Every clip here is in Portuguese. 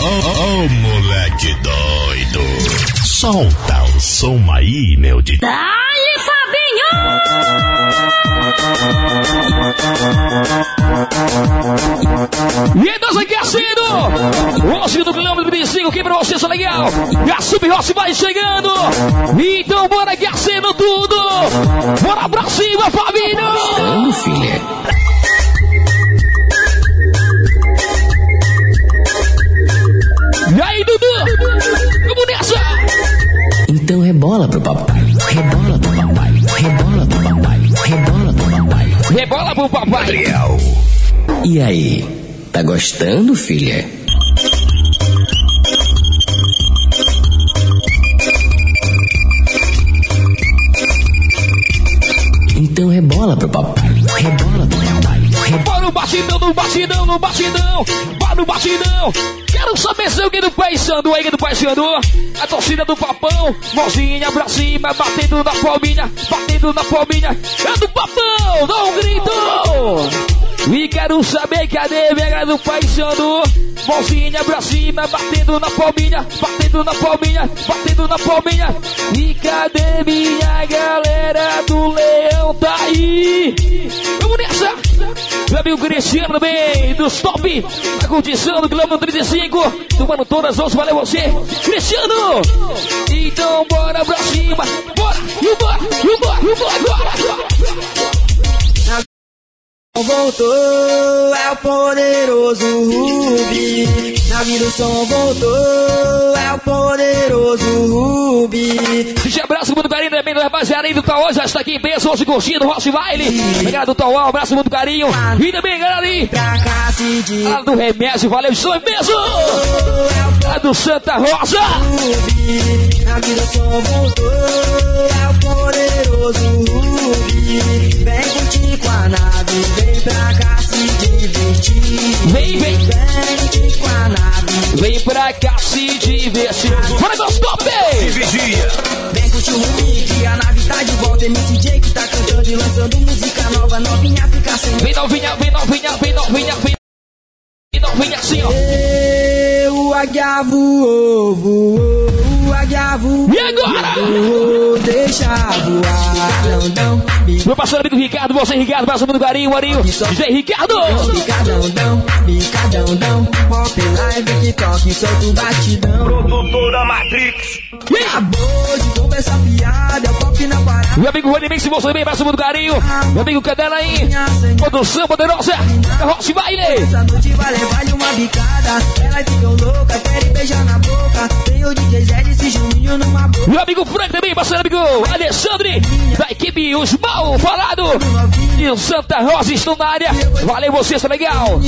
Ô moleque doido. Solta o som aí, meu de. Dale, Fabinho! E aí, nós aquecendo! O do quilômetro 25 aqui pra vocês, tá legal? E a Sub Rossi vai chegando! Então bora aquecendo tudo! Bora pra cima, Fabinho! Vamos, filha. E aí, Dudu? Vamos nessa! Então rebola pro papai. Rebola pro papai. Rebola pro papai. Rebola pro papai. Rebola pro papai! E aí? Tá gostando, filha? Rebola pro papai. Rebola pro papai. Bora no batidão, no batidão, no batidão! Bora no batidão! Quero saber se alguém do Pai Sandu, aí do Pai Sandu, a torcida do Papão, mãozinha pra cima, batendo na palminha, batendo na palminha, é do Papão, dá um grito! E quero saber cadê a galera do Pai Sandu, mãozinha pra cima, batendo na palminha, batendo na palminha, batendo na palminha, e cadê minha galera do Leão, tá aí? Vamos nessa! Meu amigo Cristiano também, dos top, a condição do quilômetro 35, tomando todas as valeu você, Cristiano! Então bora pra cima, bora, vambora, vambora, vambora, bora, bora. Voltou, é o poderoso Rubi. Na vida o som voltou, é o poderoso Rubi. DJ abraço muito carinho também do rapaziada aí do Tauá, já está aqui em peso, hoje curtindo o Baile. Galera do Tauá, abraço muito carinho. E também, galera aí, Pra cá se de a do Remédio, valeu, isso é mesmo! A do Santa Rosa! Rubi. Na vida o som voltou, é o poderoso Rubi. Vem curtir com a nave, vem pra cá se divertir. Vem, vem. Vem com a nave. Vem pra cá se divertir. Bora, meus top! Vem curtir o Rubi, que a nave tá de volta. MC J que tá cantando e lançando música nova. Novinha fica sem Vem novinha, vem novinha, vem novinha, vem vem novinha assim, ó. Eu, o águia voou, voou, o águia voou. E agora? voou, deixa voar, não, não, Meu parceiro amigo Ricardo, você Ricardo, abraço muito carinho, Marinho. DJ Ricardo! bicadão, não, bicadão, não. Pop live, TikTok, solta o batidão. Produtora Matrix. Acabou de conversar fiada, é o pop na parada. Meu amigo Rony Mix, você também, abraço muito carinho. Meu amigo Cadela aí. Produção poderosa. Rock Baile. Essa noite vai levar-lhe uma bicada. Elas ficam loucas, querem beijar na boca. Tem o DJ Zé desse Juninho numa boca. Meu amigo Frank também, parceiro amigo Alexandre, da equipe Os Mal Falado. E o Santa Rosa estão na área. Valeu vocês, tá legal?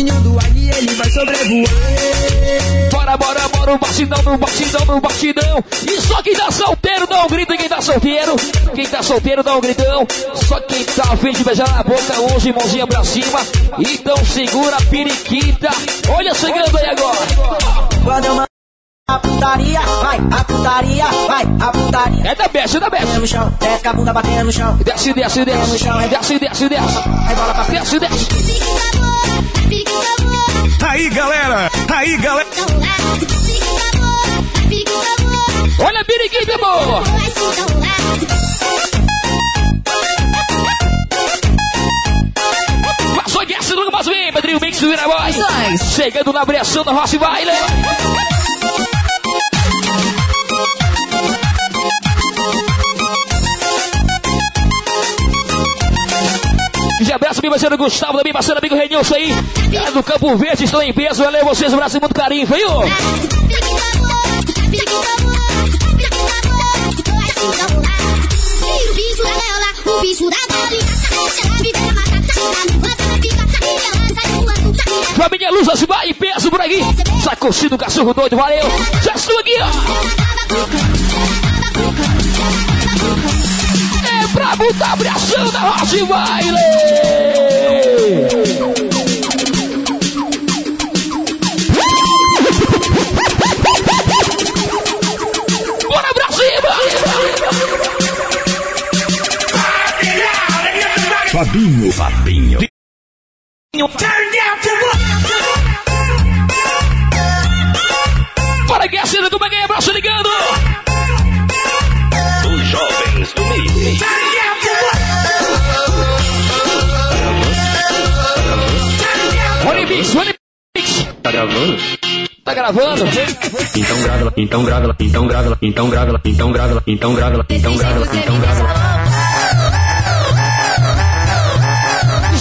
Bora, bora, bora, o batidão, no batidão, no batidão. E só quem tá solteiro dá um grito, quem tá solteiro, quem tá solteiro dá um gritão. Só quem tá afim de beijar na boca hoje, mãozinha pra cima. Então segura a periquita. Olha chegando aí agora. A putaria, vai, a putaria, vai, a putaria. É da Best, é da Best. No chão, desce a bunda batendo no chão. Desce, desce, desce. Desce, desce, desce. Rebola pra frente. Desce, desce. Aí, galera. Aí, galera. Olha a periquita, amor. Passou desce nunca mais vem, Pedrinho Mix vira voz. Chegando na abração da Rossi Baile. Parceiro Gustavo, também parceiro amigo Renilson aí. Cara do Campo Verde, estão em peso. Valeu vocês, um abraço e muito carinho, viu? O bicho da na e sai tá? Família Luz Asibar em peso por aqui. Sacocinho do cachorro doido, valeu. Já estou aqui, ó. É pra botar a abração da Roche Baile. Bora pra cima! Fabinho. Fabinho. Bora que a cena do Baguei, abraço ligando. Os jovens do meio. Onimix, Onimix. Tá gravando? Tá gravando? Então grava, então grava, então grava, então grava, então grava, então grava, então grava, então grava.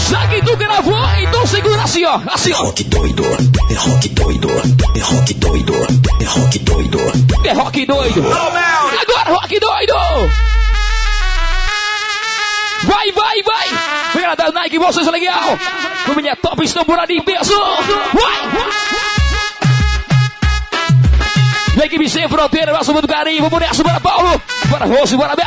Já que tu gravou, então segura assim, ó. Assim, ó. Rock doido. É rock doido. É rock doido. É rock doido. É rock doido. Agora, rock doido. Vai, vai, vai. Vem da Nike, vocês é legal. Família top, estão por ali em peso. Vai. Vem equipe sem fronteira, nosso mundo carinho. Vamos nessa, bora Paulo. Bora Rose, bora Beth.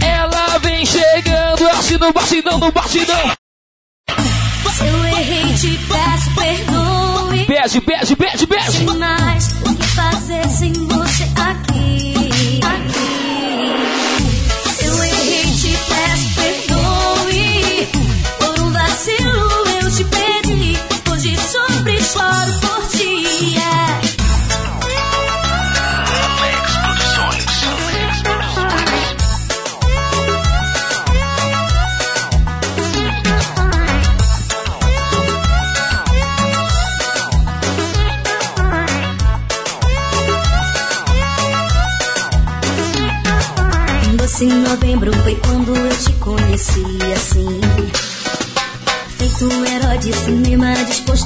Ela vem chegando assim no bastidão, no bastidão. Se eu errei, te peço perdoe. Pede, pede, pede. Sei mais o que fazer sem você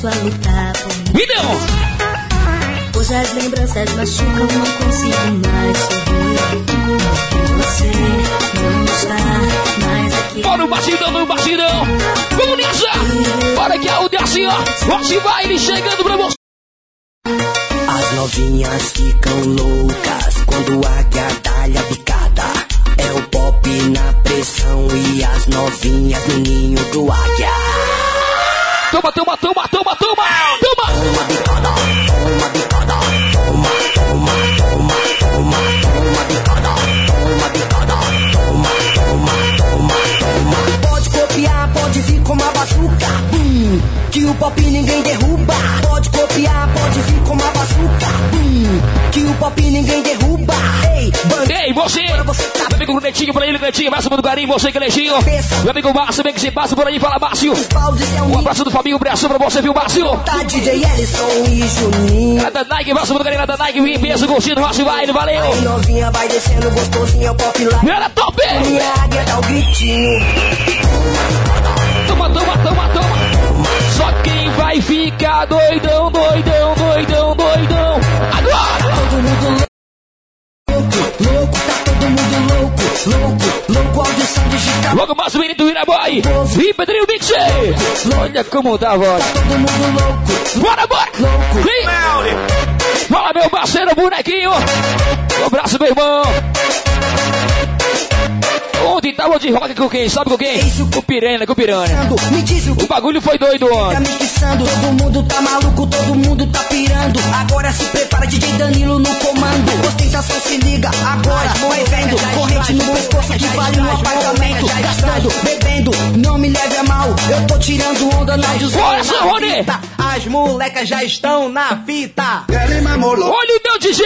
disposto a lutar por mim. Me deu. Hoje as lembranças machucam, não consigo mais sorrir. Você não está mais aqui. Bora no bastidão, no bastidão. Vamos nessa. Bora que a Alde é assim, ó. Hoje vai ele chegando pra você. As novinhas ficam loucas quando a guiadalha picada. É o pop na pressão e as novinhas no ninho do águia. Toma, toma. Toma. Toma pop ninguém derruba. Pode copiar, pode vir com uma bazuca, bum, que o pop ninguém derruba. Ei, banda, Ei, você. Você tá Meu amigo Netinho, por aí, Netinho. Vai do carinho, você que Netinho. Meu amigo Márcio, vem que se passa por aí, fala Márcio. é Um um abraço do Fabinho Bressão pra você, viu, Márcio? Tá DJ Ellison e Juninho. Nada Nike, Márcio do carinho, nada Nike, vem peso, curtindo, Márcio vai, valeu. Aí novinha vai descendo gostosinho, é o pop lá. Era top! Minha águia dá o gritinho. Vai ficar doidão, doidão, doidão, doidão. Agora! Todo mundo louco, louco, tá todo mundo louco, louco, louco, audição digital. Logo mais o menino do Iraboy. E Pedrinho Mix. Olha como tá a voz. Todo mundo louco, Bora, bora! louco. Fala, meu parceiro bonequinho! Um abraço, meu irmão! Ontem tava de rock com quem? Sabe com quem? Com o Piranha, com o Piranha. Me diz o bagulho foi doido ontem. Todo mundo tá maluco, todo mundo tá pirando. Agora se prepara, DJ Danilo no comando. Ostentação se liga, agora vai vendo. Corrente no pescoço que vale um apartamento. Gastando, bebendo, não me leve a mal. Eu tô tirando onda na Rony! As molecas já estão na fita. Olha o meu DJ!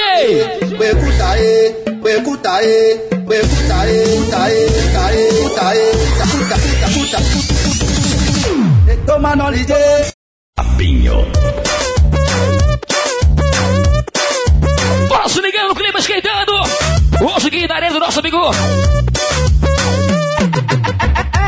Toma no ligue. Fabinho. Bora se ligando no clima esquentando! Hoje arena do nosso amigo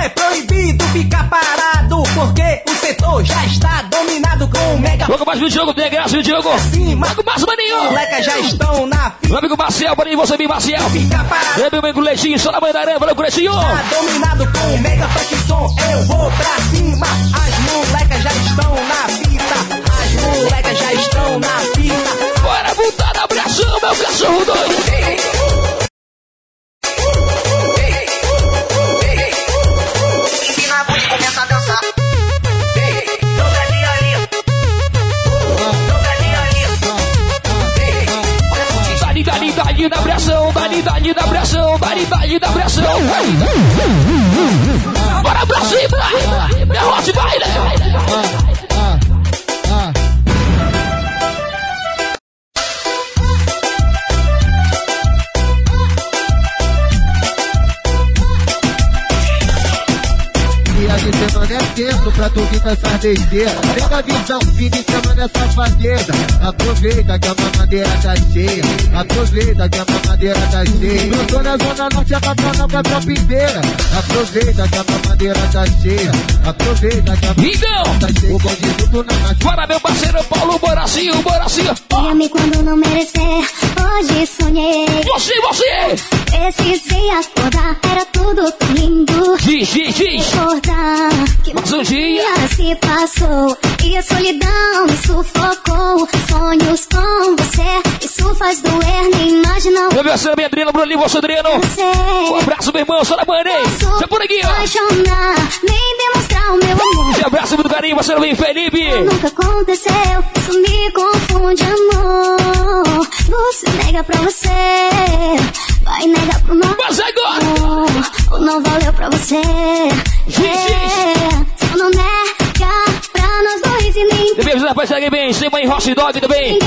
É proibido ficar parado, porque o setor já está dominado com o mega Logo mais o Diogo, tem graça, viu, Diogo? cima. Logo mais, maninho! Molecas já estão na fita. Meu amigo Marcel, por aí, você, amigo Marcel! Fica parado. É meu amigo Leitinho, só na manhã da arena, valeu, Leitinho! Tá dominado com o mega funk som, eu vou pra cima. As molecas já estão na fita. As molecas já estão na fita. Bora voltar na abração, meu cachorro doido! Dali da pressão, dali da pressão, dali da pressão. Bora pra cima! Derrote baile! Pra tu vir com essas besteiras. Pega a visão, fim de semana é safadeza. Aproveita que a mamadeira tá cheia. Aproveita que a mamadeira tá cheia. Eu tô na zona norte, a patrona pra tropa inteira. Aproveita que a mamadeira tá cheia. Aproveita que a Então, tá cheia. O bonde tudo na raça. bora meu parceiro Paulo Boracinho, Boracinho. Diga-me quando não merecer. Hoje sonhei. Você, você! Precisei acordar. Era tudo tão lindo. Diz, diz, diz! Recordar que Mais um dia. se passou e a solidão me sufocou. Sonhos com você, isso faz doer, nem imaginar Meu parceiro, minha Adriana, Bruninho, você, Adriano. Um você. abraço, meu irmão, hein? Posso Já por aqui, ó. apaixonar, nem demonstrar o meu amor. Um abraço muito carinho, parceiro, bem Felipe. Nunca aconteceu, isso me confunde, amor. Você nega pra você, vai negar pro meu Mas agora! amor. Ou não valeu pra você. É, só não nega pra nós dois e nem Também precisa parceiro bem, sem mãe Hot Dog também.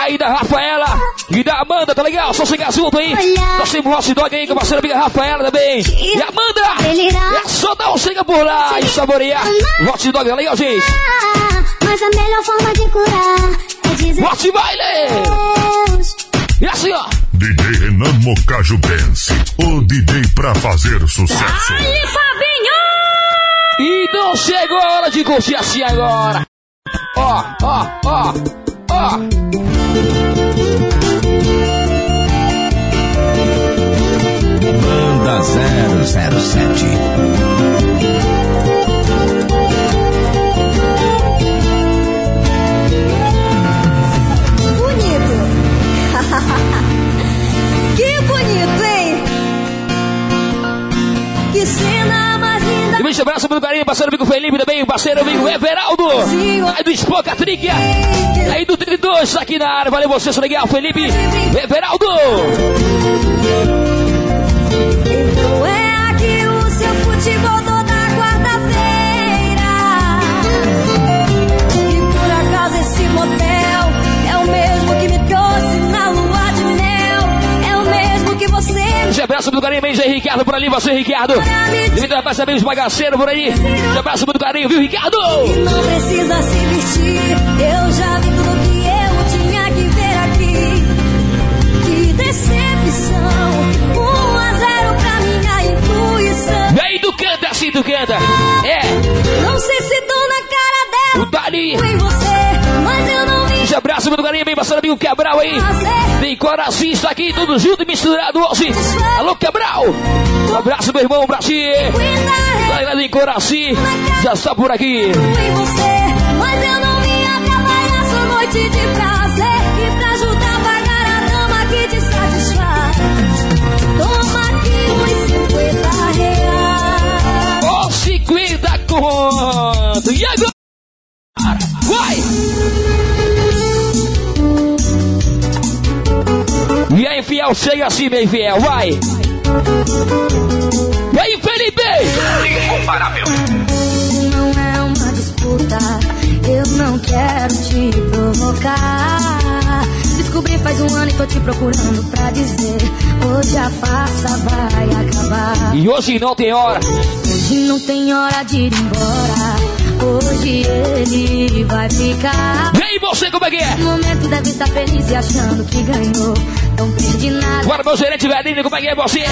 Aí da Rafaela e da Amanda, tá legal? Só chegar junto aí. Nós temos Hot Dog aí com a parceira amiga Rafaela também. E Amanda! É só dar um chega por lá e saborear. Hot Dog, tá legal, gente? Ah, Mas a melhor forma de curar é dizer Hot Baile! E assim, ó. DJ Renan Mocajo Dance, o DJ pra fazer sucesso. Então chegou a hora de curtir assim agora. Ó, ó, ó, ó. Banda 007. Um abraço muito carinho, parceiro amigo Felipe também, parceiro amigo Everaldo. Aí do Spoca Trick. Aí do 32, aqui na área. Valeu você, seu legal, Felipe. Everaldo. Abraço muito carinho, Zé Ricardo por ali, você, Ricardo. Devido a passar bem os bagaceiros por aí. Um abraço muito carinho, viu, Ricardo? não precisa se vestir. Eu já vi tudo que eu tinha que ver aqui. Que decepção. Um a zero pra minha intuição. Vem do canta, assim tu canta. Um abraço muito carinho, bem, parceiro amigo Cabral aí. Tem corações aqui, tudo junto e misturado hoje. Alô, Cabral. Um abraço, meu irmão, pra ti. Galera de Coraci, já está por aqui. mas eu não fiel, chega assim, meu fiel, vai! Aí, Felipe! Não é uma disputa, eu não quero te provocar. Descobri faz um ano e tô te procurando pra dizer: hoje a farsa vai acabar. E hoje não tem hora. Hoje não tem hora de ir embora. Hoje ele vai ficar. E aí, você, como é que é? No momento deve estar feliz e achando que ganhou. Não perdi nada. Agora, meu gerente velhinho, como é que é você?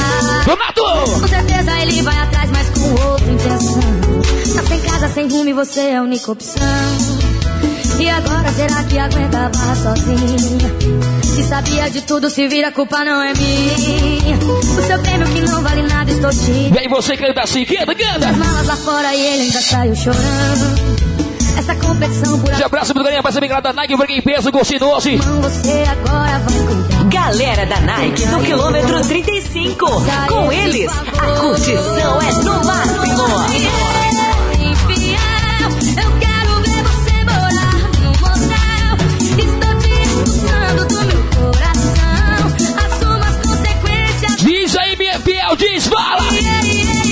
Donato! Com certeza ele vai atrás, mas com outra intenção. Tá sem casa, sem rumo e você é a única opção. E agora será que aguenta a barra sozinha? Se sabia de tudo, se vira, a culpa não é minha. O seu prêmio que não vale nada, estou te E aí, você canta assim, canta, canta! As malas lá fora e ele ainda saiu chorando. Essa competição por Um abraço muito carinho, parceiro lá da Nike, pra quem pensa, gostinho doce. você agora vai. Galera da Nike do quilômetro 35. Com eles, a curtição é no máximo. Biel diz fala. Yeah, yeah,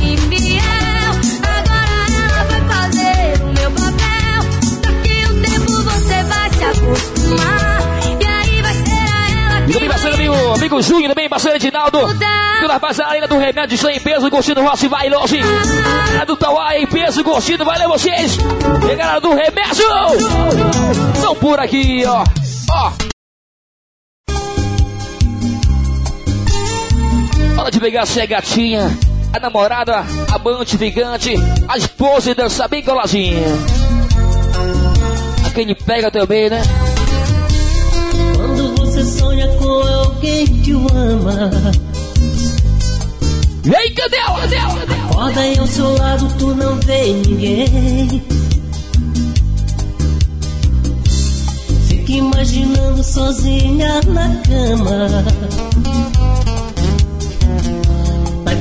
yeah, Biel, agora ela vai fazer o meu papel. Daqui um tempo você vai se acostumar. E aí. Também parceiro amigo, amigo Júnior, também parceiro Edinaldo. Pela rapaziada do Remédio está em peso, curtindo Rossi vai longe. A do Tauá em peso, curtindo, valeu vocês. E galera do Remédio! estão por aqui, ó. Ó. Hora de pegar a gatinha, a namorada, a amante, ficante, a esposa e dançar bem coladinha. Aquele pega também, né? Quando você sonha com alguém que o ama. E aí, cadê ela? Cadê ela? Cadê ela? Acorda e ao seu lado tu não vê ninguém. Fica imaginando sozinha na cama.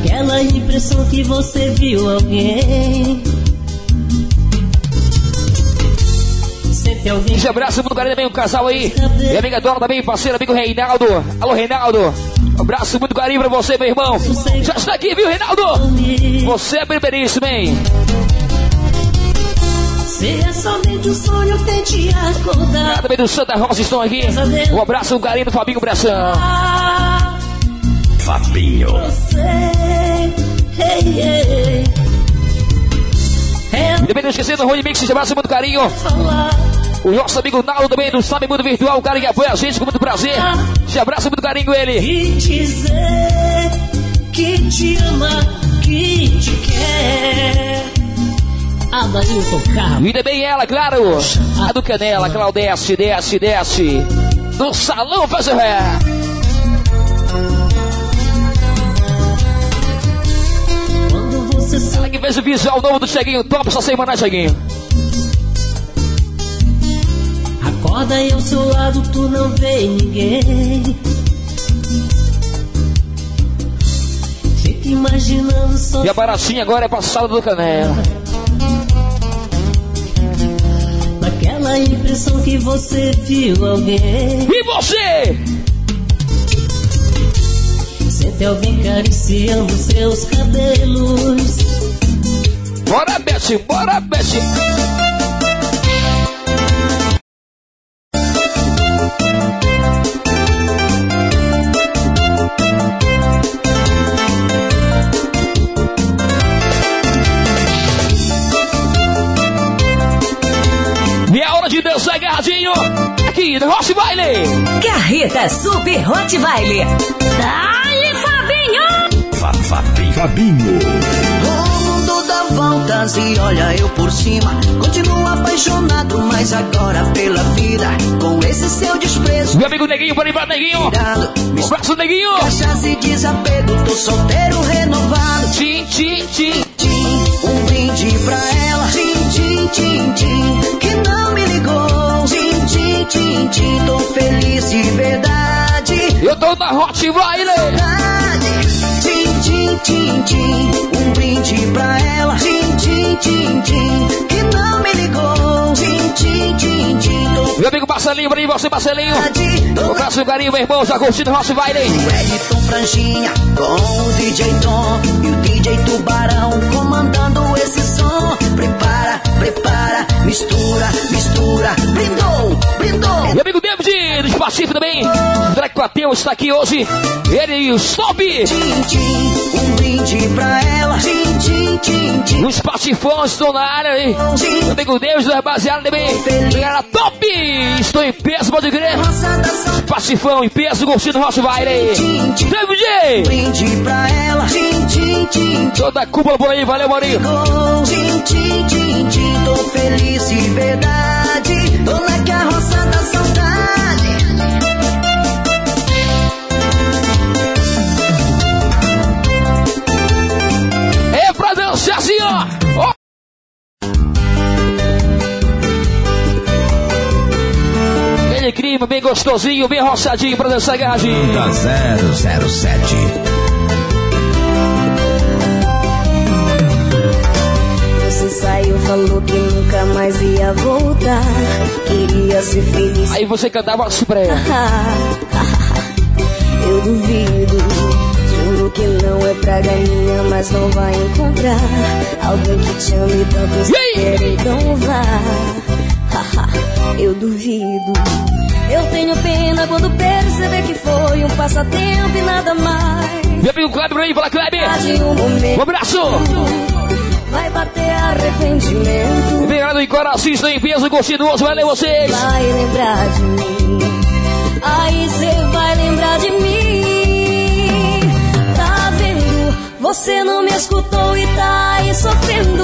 Naquela impressão que você viu alguém. Esse abraço muito carinho também, um casal aí. E amiga dona também, parceiro, amigo Reinaldo. Alô, Reinaldo. Um abraço muito carinho pra você, meu irmão. Já está aqui, viu, Reinaldo? Você é primeiríssimo, hein? Se é somente um sonho, tente acordar. Também do Santa Rosa estão aqui. Um abraço, um carinho do Fabinho Pressão. Fabinho. Também não esquecendo o Rony Mix, abraço muito carinho. O nosso amigo Naldo também do Sabe Mundo Virtual, o cara que apoia a gente com muito prazer. Esse abraço muito carinho ele. E dizer que te ama, que te quer. Adailton Carlos. E também ela, claro. A do Canela, Claudete, desce, desce. No salão faz o ré. Que fez o visual novo do Cheguinho Top essa semana, Cheguinho. Acorda e ao seu lado tu não vê ninguém. Fica imaginando só E a baratinha agora é passada do Canela. naquela impressão que você viu alguém. E você? Sente alguém acariciando seus cabelos. Bora, Beth, bora, Beth. E é aqui no Rock Baile. Carreta Super Hot Baile. Dale, Fabinho! Fa, Fabinho. O mundo dá voltas e olha eu por cima. Continuo apaixonado, mas agora pela vida. Com esse seu desprezo. Meu amigo Neguinho, para pra Neguinho. Virado, Um abraço, Neguinho. cachaça e desapego. Tô solteiro renovado. Tchim, tchim, tchim. Tim, um brinde pra ela. Tim, tim, tim, tim, que não me ligou. Tim, tim, tim, tim, tô feliz de verdade. Eu tô na Hot Baile. Saudade. Tim, tim, um brinde pra ela. Tim, tim, tim, tim, que não me ligou. Tim, tim, tim, tim, Meu amigo Marcelinho, pra aí você, Marcelinho. Um abraço, carinho, meu irmão. Já curtindo o Hot Baile. Wellington Franjinha com o DJ Tom e o DJ Tubarão comandando esse som. Prepara, prepara, mistura, mistura. Brindou, brindou. Meu amigo David, do Espacife também. Drake Plateu está aqui hoje. Ele e o Stop. Um brinde pra ela. Tim, tim, tim. Os Patifões estão na área aí. Meu amigo Deus, do rapaziada também. Galera top. Estou em peso, pode crer. Pacifão em peso, curtindo o Hot Baile. David! Brinde pra ela. Toda a cúpula por aí, valeu, tim. Tô feliz de verdade. Tô na clima bem gostosinho, bem roçadinho pra dançar garradinho. Da 007. Você saiu, falou que nunca mais ia voltar. Queria ser feliz. Aí você cantava assim pra ela. Eu duvido. Juro que não é praga minha, mas não vai encontrar alguém que te ame tanto E quer, então vá. Eu duvido. Eu tenho pena quando perceber que foi um passatempo e nada mais. Meu amigo Kleber aí, fala Kleber. Um Um abraço. vai bater arrependimento. Obrigado em coração, em peso, continuoso, valeu vocês. Vai lembrar de mim. Aí cê vai lembrar de mim. Tá vendo? Você não me escutou e tá aí sofrendo.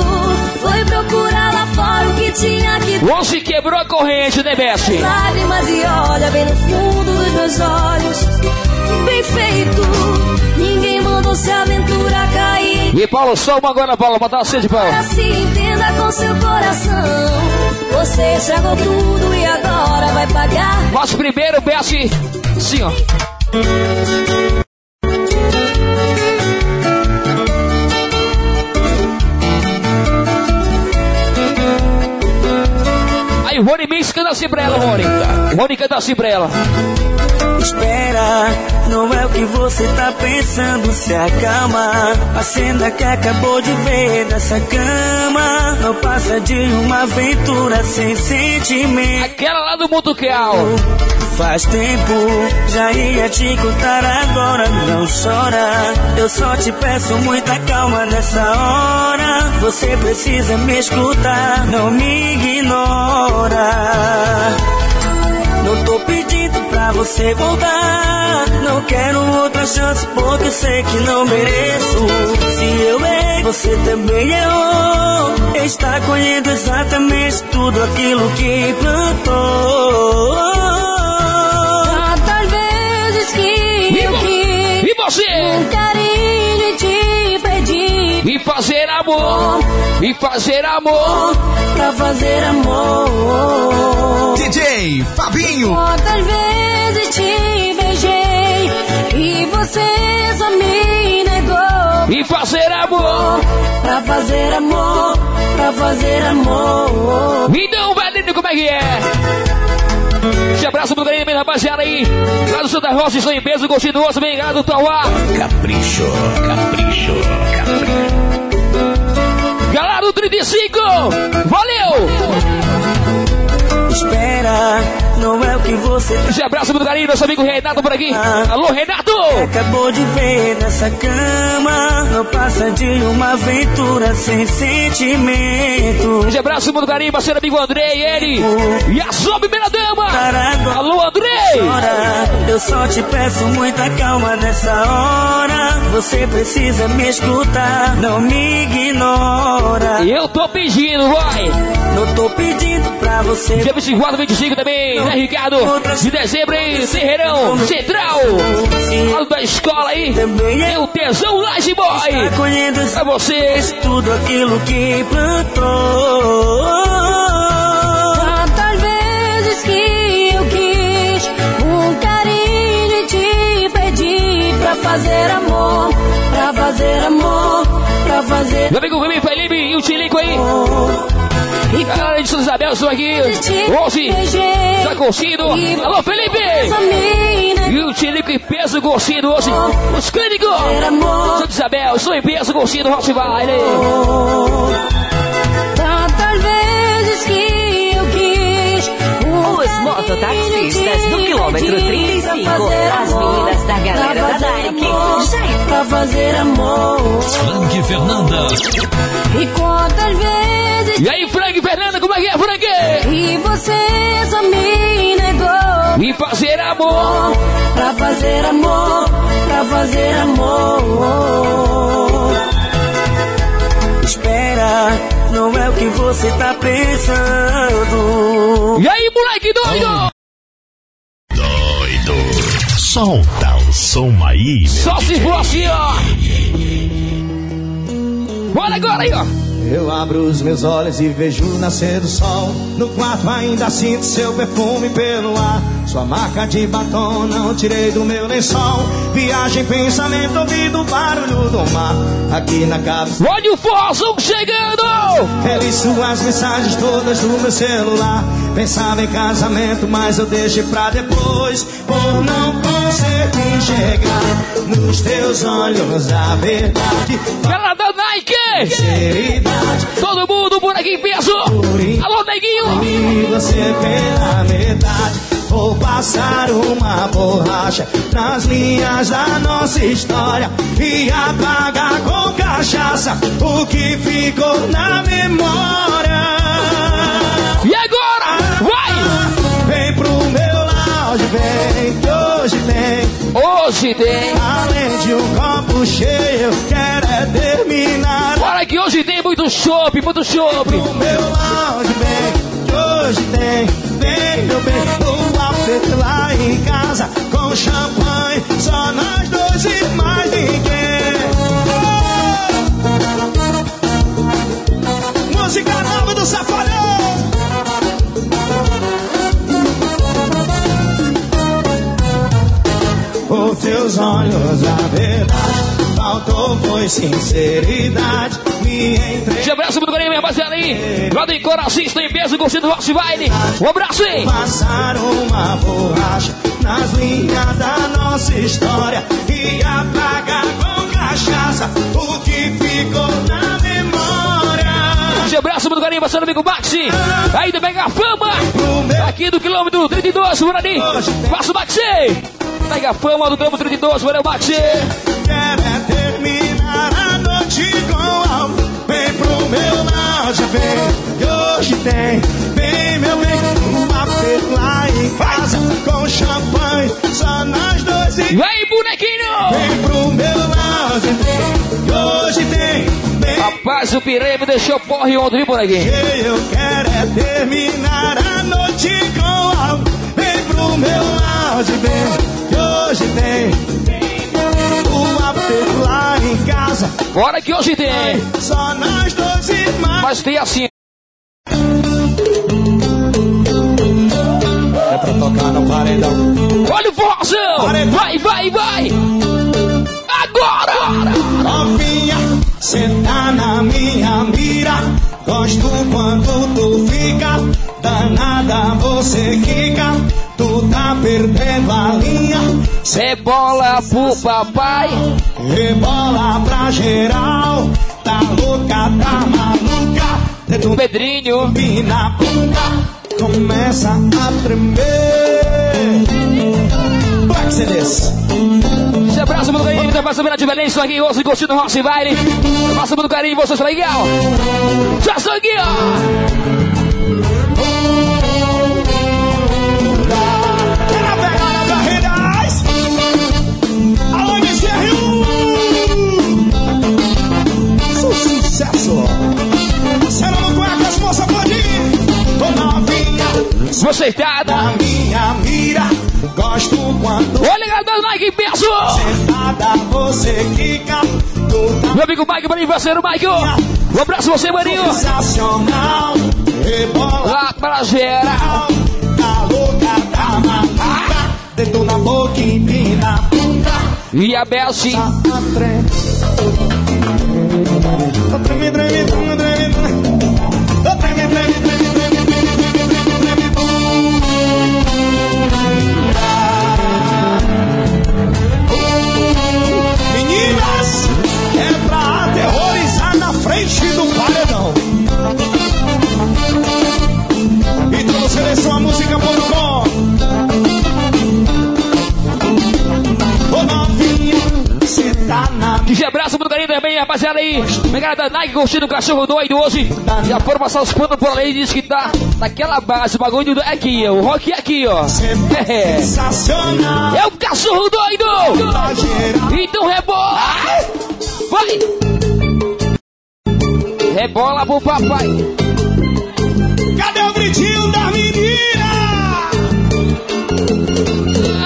Foi procurar lá fora o que tinha aqui O se quebrou a corrente, né, Bessie? lágrimas e olha bem no fundo dos meus olhos. Bem feito, ninguém mandou se aventurar cair. E Paulo, só uma agora, Paulo, botar sede, Paulo. Se entenda com seu coração. Você estragou tudo e agora vai pagar. Nosso primeiro Bessie, sim, ó. Rony Mix canta assim pra ela, Rony. Rony canta assim pra ela. Espera, não é o que você tá pensando, se acalma. A cena que acabou de ver nessa cama não passa de uma aventura sem sentimento. Aquela lá do Mutucal. Faz tempo, já ia te contar agora, não chora. Eu só te peço muita calma nessa hora. Você precisa me escutar, não me ignora. Não tô pra você voltar. Não quero outra chance porque sei que não mereço. Se eu errei, você também errou. Está colhendo exatamente tudo aquilo que plantou. Tantas vezes que eu quis E você? um carinho e te pedi E fazer amor. E fazer amor. pra fazer amor. DJ Fabinho. Fazer amor, pra fazer amor. Então, velhinho, como é que é? Esse abraço pro Grêmio, rapaziada aí. Lá do Santa Rosa, estão em peso, continuoso, obrigado, Tauá. Capricho, capricho, capricho. Galera do 35, valeu! Espera, não é o que você Esse abraço pro carinho, nosso amigo Renato por aqui. Alô, Renato! Acabou de ver nessa cama. Não passa de uma aventura sem sentimento. Esse abraço pro carinho, parceiro amigo Andrei, ele. E a sua primeira dama! Alô, Andrei! Chora, eu só te peço muita calma nessa hora. Você precisa me escutar, não me ignora. Eu tô pedindo, vai! Não tô pedindo pra você. Dia 24, 25 também, né, Ricardo? De dezembro aí, Serreirão, Central. Lá da escola aí, tem o Tesão Laje Boy. Pra vocês. tudo aquilo que plantou. Tantas vezes que eu quis um carinho e te pedi pra fazer amor, pra fazer amor, pra fazer Meu amigo Felipe o Tilico aí. Galera de São Isabel, estou aqui. Hoje, tá curtindo. Alô, Felipe! E o Tilico em peso curtindo hoje. Os clínicos. São Isabel, estou em peso curtindo Rottweiler. Mototaxistas do quilômetro 35. As meninas da galera da Nike. Já pra fazer amor. Frank Fernanda. E quantas vezes E aí, Frank Fernanda, como é que é, Frank? e você só me negou E fazer amor. pra fazer amor, pra fazer amor. Não é o que você tá pensando. E aí, moleque doido? Doido. Solta o som aí, Só se for assim, ó. Bora agora aí, ó. Eu abro os meus olhos e vejo nascer o sol. No quarto ainda sinto seu perfume pelo ar. Sua marca de batom não tirei do meu lençol. Viagem, pensamento, ouvido barulho do mar. Aqui na cabeça. Olha o Forçam chegando! Ele suas mensagens todas do meu celular. Pensava em casamento, mas eu deixei pra depois. Por não conseguir enxergar nos teus olhos a verdade. Galera da Nike! Sinceridade. Todo mundo por aqui em peso! Alô, neguinho! E você pela metade. Vou passar uma borracha nas linhas da nossa história e apagar com cachaça o que ficou na memória. E agora? Vai! Lounge, vem hoje tem. Hoje tem. Além de um copo cheio, eu quero é terminar. Bora que hoje tem muito chopp, muito chopp. Pro meu lounge, vem que hoje tem. Vem, meu bem, o after lá em casa com champanhe. Só nós dois e mais ninguém. Oh! Música nova do Safadão. Teus olhos, a verdade. Faltou foi sinceridade. Me entreguei. Um abraço carinho, minha rapaziada aí. Coração, em peso, curtindo o Vine. Um abraço, hein? Passar uma borracha nas linhas da nossa história e apagar com cachaça o que ficou na memória. Um abraço muito carinho, passando amigo Maxi. Aí do Mega Fama. Aqui do quilômetro 32, por ali. Passa o Maxi. Mega Fama do quilômetro 32, valeu Maxi. Quero é terminar a noite com algo. Vem pro meu lounge, vem, que hoje tem. Vem, meu bem, uma lá em casa com champanhe. Só nós dois e E aí, bonequinho? Vem pro meu vem, que hoje tem. Vem, Rapaz, o Pirei me deixou porre ontem, viu, bonequinho? que eu quero é terminar a noite com. Vem pro meu lounge, vem, que hoje tem. O after lá em casa. Bora que hoje tem. Só nós dois e mais. Mas tem assim. É pra tocar no paredão. Olha o forrozão. Vai, vai, vai. Agora. Novinha, tá na minha mira. Gosto quando tu fica. Você quica. Tu tá perdendo a linha. Rebola pro papai. Rebola pra geral. Tá louca, tá maluca. Dedo Pedrinho. e na bunda. Começa a tremer. Black CDs. Um abraço muito carinho, tá passando de Belém, isso aqui, hoje curtindo o Rock Vine. Passa muito carinho, vocês, legal. Sou aqui, ó. Sucesso. Você não conhece as moças, pode ir. Tô novinha. Você tá Na minha mira. Gosto quando galera do Nike, peso. sentada você quica. Meu amigo Mike, meu parceiro Mike. Um abraço você, maninho. sensacional. Rebola. Lá pra geral. Tá louca, tá maluca. Dedo na boca e empina a bunda. E a Bessie. Treme. Tô treme, treme, treme, treme, treme. Tô treme, treme, treme, treme, treme, aí. Obrigado Nike curtindo o cachorro doido hoje. Já foram passar os panos por aí, diz que tá naquela base. O bagulho é aqui, ó. O rock é aqui, ó. É, sensacional. é o cachorro doido! Geral. Então rebola! Vai! Rebola pro papai. Cadê o gritinho da menina?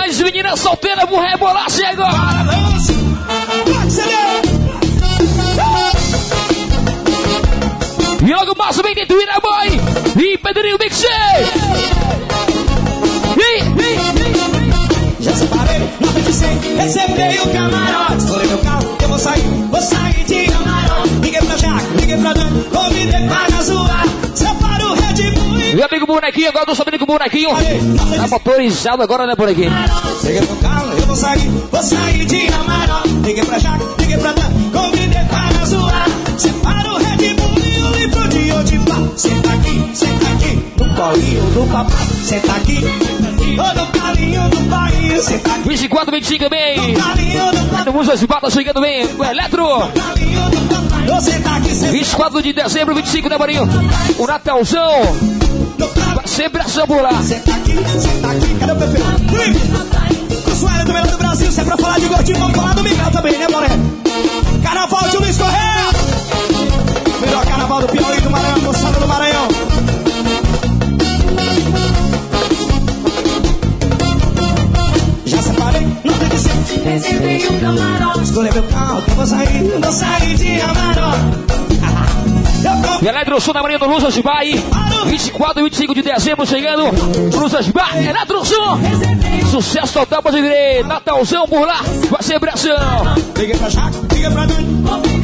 As meninas solteiras vão rebolar, chegou! Para dança. Logo mais vem dentro do Boy e Pedrinho! E, e, Já separei, nota de 100, recebi o camarote. Falei meu carro, eu vou sair, vou sair de camarote. Liguei pra Jaco, liguei pra Dan, convidei para zoar. Separa o Red Bull meu amigo bonequinho, agora eu tô sabendo que o bonequinho tá motorizado agora, né, bonequinho? Liguei pro carro, eu vou sair, vou sair de do papai. Senta aqui, oh, no calinho do pai. Senta aqui. 24, 25 também. No calinho do. No Batas chegando bem. O Eletro. Calinho do papai. Ô, senta aqui, senta 24 de dezembro, 25, né, Marinho? O Natalzão. Pressão por lá. Senta aqui, senta aqui. Cadê o perfil? Fui. Com o do melhor do Brasil. Se é pra falar de gordinho, vamos falar do Miguel também, né, Moreno? Carnaval de Luiz Correia. Melhor carnaval do Piauí Reservei um camarote. Escolhi meu carro, que eu vou sair, vou sair de Amaró. Eu Eletro Sul na Marinha do Luzas Bay. 24 e 25 de dezembro chegando. Luzas Bay, Eletro Sul. Sucesso total, pode ver. Natalzão por lá. Vai ser pressão. Liguei pra Jaco, liguei pra mim.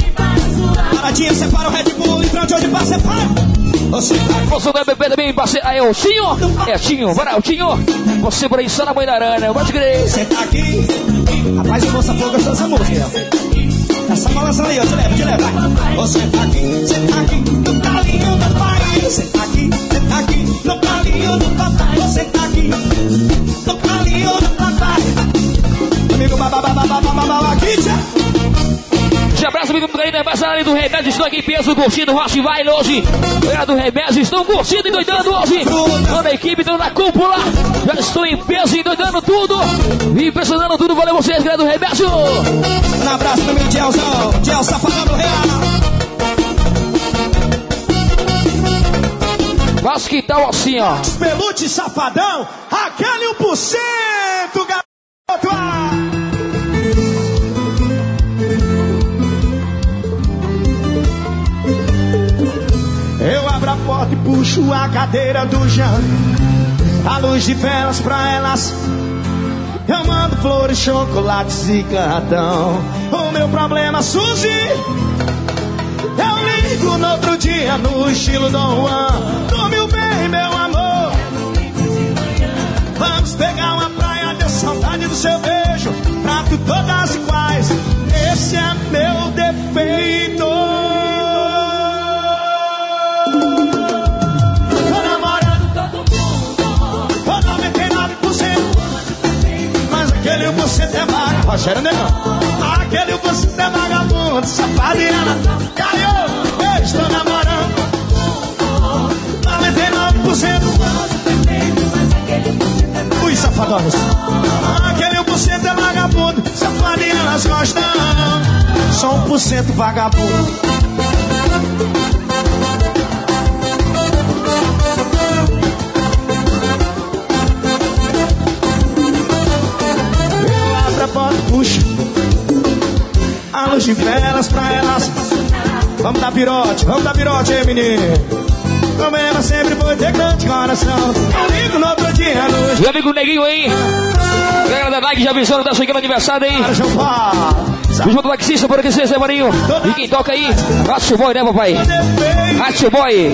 Paradinha, separa o Red Bull e pra onde hoje passa, separa. Você tá Você da bebê também, parceiro. Aí, o Tinho. É, Tinho, vai lá, o Tinho. Você por aí, só na mãe da arana. Pode crer. Senta aqui. Rapaz, moça pouco gostou dessa música. Essa balançando aí, ó. Te leva, te leva. vai. Você tá aqui, Te abraço, amigo do Carinho, embaixada do Remédio. Estou aqui em peso, curtindo o Roche Vai hoje. Galera do Remédio, estão curtindo e doidando hoje. Toda a equipe, toda a cúpula. Já estou em peso e doidando tudo. E impressionando tudo. Valeu vocês, do Remédio. Um abraço pro meu Gelzão. Gel Safadão do Real. Mas que tal assim, ó. Pelute Safadão. Aquele 1%, garoto. Puxo a cadeira do Jean. A luz de velas pra elas. Eu mando flores, chocolates e cartão. O meu problema surge. Eu ligo no outro dia no estilo Dom Juan. Dormiu bem, meu amor. Vamos pegar uma praia, deu saudade do seu beijo. Trato todas iguais. Esse é meu defeito. Tá Rogério Negão. Aquele você é vagabundo, safado e anatal. Caiu, eu estou namorando. 99% quase perfeito, aquele você. Ui. Aquele você é vagabundo, safado e elas gostam. Só 1% vagabundo. Abro a luz de velas pra elas. Vamos dar pirote, vamos dar pirote, hein, menino? Problema sempre foi ter grande coração. Eu ligo no outro dia luz. Meu amigo Neguinho aí. Galera da Nike já avisando, tá chegando aniversário aí. Para O João Taxista, por aqui, Zé Marinho. E quem toca aí? Ratio Boy, né, papai? Ratio Boy.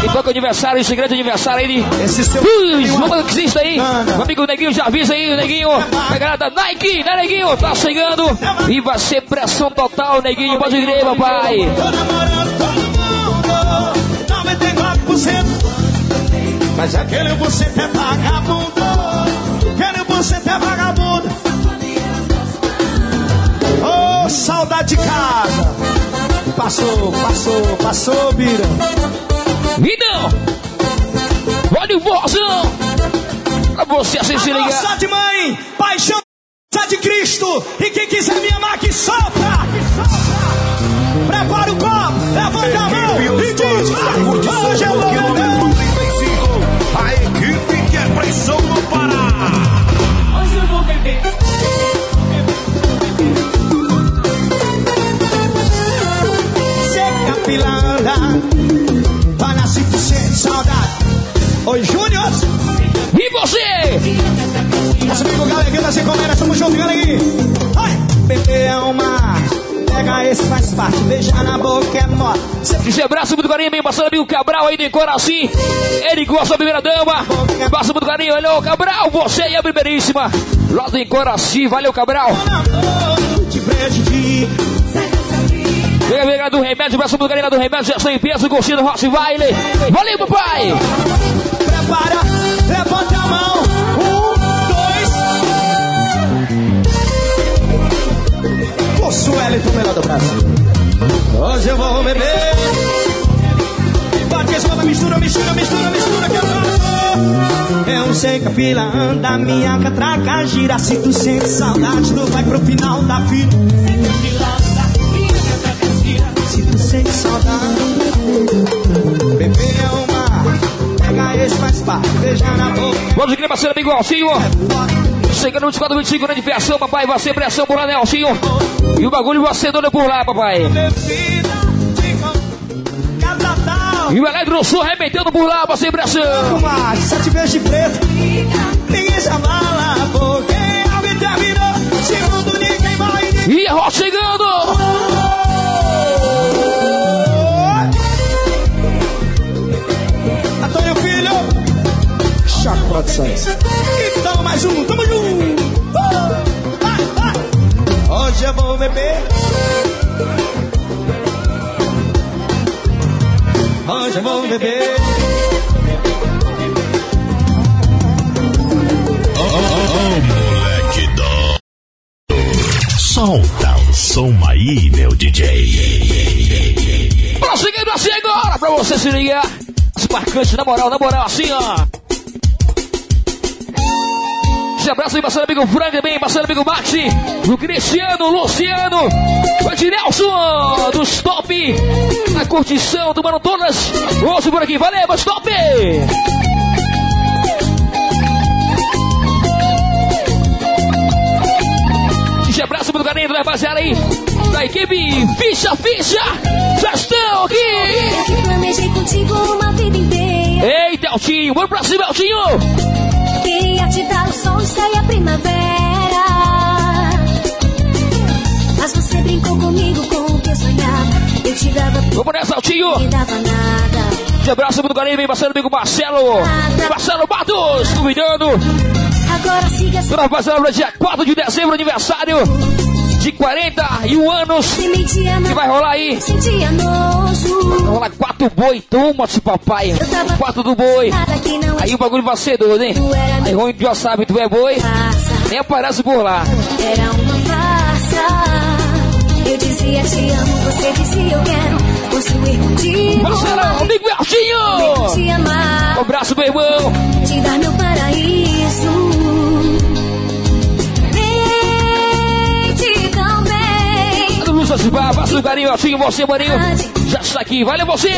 Quem toca aniversário, esse grande aniversário aí de. Esse seu João do Taxista aí. Meu amigo Neguinho já avisa aí, Neguinho. A galera da Nike, né, Neguinho? Tá chegando. E vai ser pressão total, Neguinho. Pode crer, papai. 99% Mas aquele 1% é Passou, passou, Bira Vidão! Olha o vozão! Pra você assim se ligar. Nossa de mãe, paixão de Cristo E quem quiser me amar que sopra Prepara o copo, levanta a mão e diz "Ah, Hoje eu vou saudade Oi, Júnior E você? Nosso amigo Galeguinho da Zicomeira Tamo junto, Galeguinho bebê é uma Pega esse, faz parte Beijar na boca é mó Esse abraço muito carinho, bem passando amigo Cabral aí de Coraci. Ele gosta da primeira dama. Passa muito carinho, olha o Cabral, você é a primeiríssima. Lá do Coraci, valeu Cabral. Te a galera do remédio, muito carinho lá do remédio, já estão em peso, curtindo o Baile. Valeu, papai! para, levanta a mão. Um, dois. O Suelito, melhor do Brasil. Hoje eu vou beber. Bate mãos, mistura, mistura, mistura, mistura que eu vou. Eu sei que a fila anda, minha catraca gira. Se tu sente saudade, tu vai pro final da fila. Se tu sente saudade, beber é uma. Pega esse mais pá, beijar na boca. Pode crer, parceiro amigo Alcinho. Chegando no 24, 25 na diversão, papai. Vai ser pressão por lá, Alcinho? E o bagulho vai ser dono por lá, papai. E o Eletro Sul arrebentando por lá, ser pressão. Sete vezes de preto, ninguém porque alguém terminou. Segundo ninguém vai. E a chegando. Choque Produções. Então mais um, tamo junto. Uh, vai, vai. Hoje eu vou beber. Hoje eu vou beber. moleque do. Solta o som aí, meu DJ. Prosseguindo assim agora pra você se ligar. Os marcantes, na moral, na moral, assim, ó. Esse abraço aí, parceiro amigo Frank também, parceiro amigo Maxi, do Cristiano, Luciano, o Ednelson, dos top, na curtição, tomando todas. Hoje por aqui, valeu, meus top! Esse abraço muito carinho da rapaziada aí, da equipe Ficha Ficha, já estão aqui! Eita, Altinho, vamos pra cima, Altinho! Te dar o sol e sair a primavera. Mas você brincou comigo com o que eu sonhava. Eu te dava Vamos nessa, Altinho! não me dava nada. Abraço muito carinho, vem parceiro amigo Marcelo, Marcelo Matos, convidando. Agora siga Toda rapaziada, no dia 4 de dezembro, aniversário de 41 anos. Que vai rolar aí? Vai rolar quatro boi, toma se papai. Quatro do boi. Aí o bagulho vai ser doido, hein? Aí ruim já sabe, tu é boi, nem aparece por lá. Era uma farsa. Eu dizia te amo, você dizia eu quero construir contigo. Marcelão, amigo amar, Um abraço, meu irmão. te dar meu Ativar, abraço do carinho, Eltinho, você, maninho. Já está aqui, valeu você.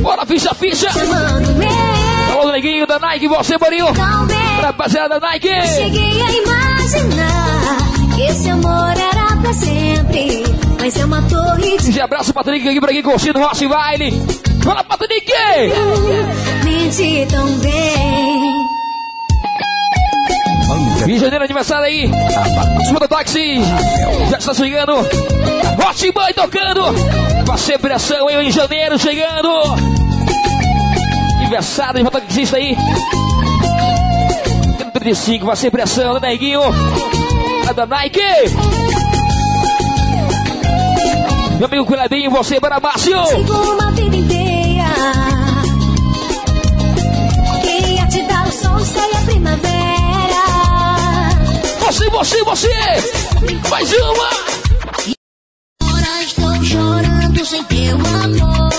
Bora, ficha, ficha. Alô, neguinho da Nike, você, bem. Rapaziada da Nike. Cheguei a imaginar que esse amor era pra sempre. Mas é uma torre de Um abraço, Patrick, aqui pra quem curtindo o Rock Vile. Fala, Patrick! mente tão bem. Rio de Janeiro, aniversário aí. Do táxi. Já está chegando. Hot Boy tocando. Vai ser pressão aí em janeiro chegando. Aniversário de mototaxista aí. 35, vai ser pressão, né, Neguinho? É da Nike. Meu amigo Culebinho, você, para Márcio. Sigo uma vida inteira. Você, você, você. Mais uma. Agora estou chorando sem teu amor.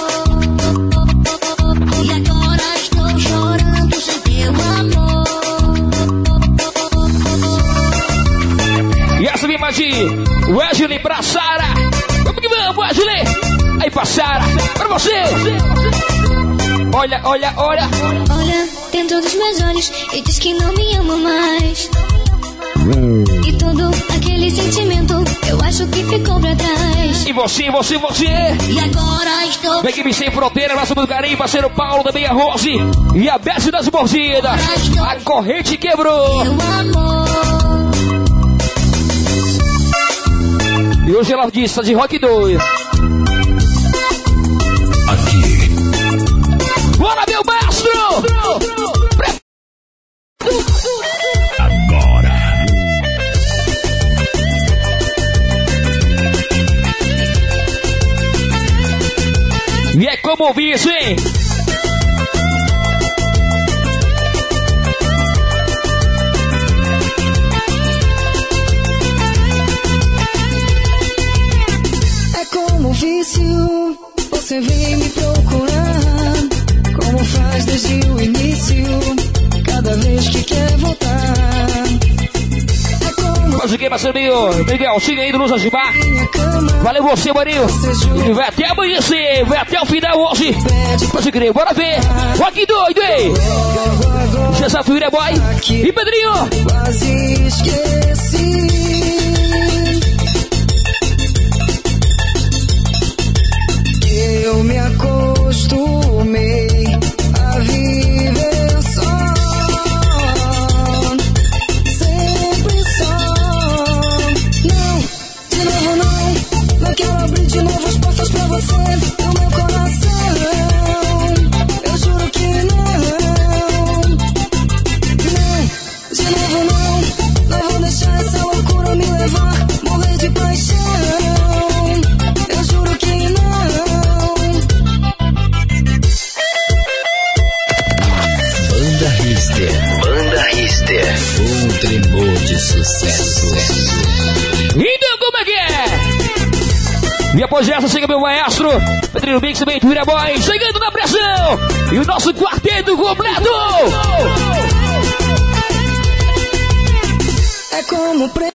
E agora estou chorando sem teu amor. E essa mais de Wesley pra Sara. Vamos que vamos, Wesley. Aí pra Sara, pra você. Olha, olha, olha. Olha dentro dos meus olhos e diz que não me ama mais. E todo aquele sentimento eu acho que ficou pra trás. E você, você, você. E agora estou Da equipe Sem Fronteira, nosso do carinho, parceiro Paulo, também a Rose. E a Beth das Mordidas. A corrente quebrou. teu amor. E hoje ela disse, tá de rock 2. Aqui, Bora, meu mestre! Vamos ouvir isso, hein? É como vício, você vem me procurar. Como faz desde o início, cada vez que quer voltar. É Mas o que, parceiro? Miguel, siga aí do Luz Agibar. Valeu você, Marinho. E vai até amanhecer, vai até o final hoje. Pode crer, bora ver. Ó que doido, hein? César Fuíra Boy e Pedrinho. Quase esqueci. Após essa, chega meu maestro, Pedrinho Mix, Twitter Boy, chegando na pressão. E o nosso quarteto completo. É como pre...